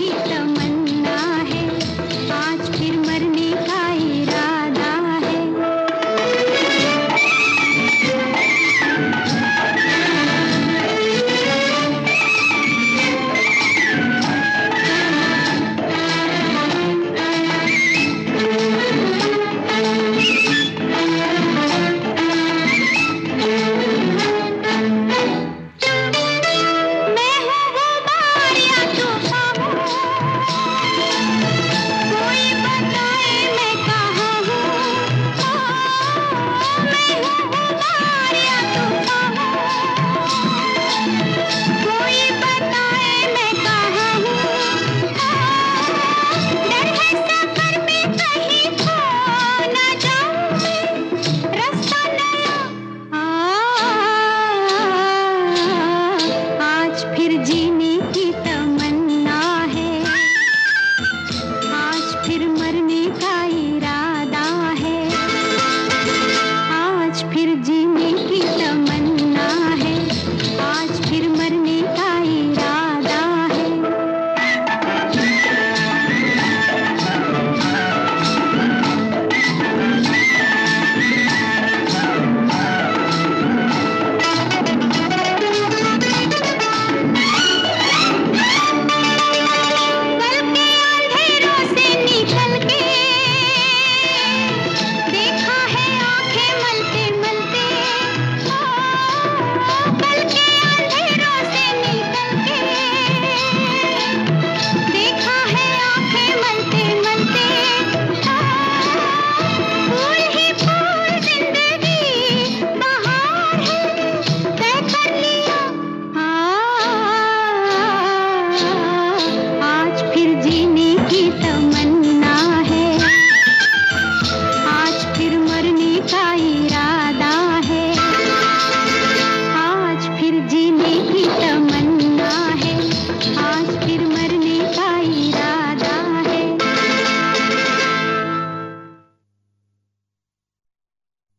भी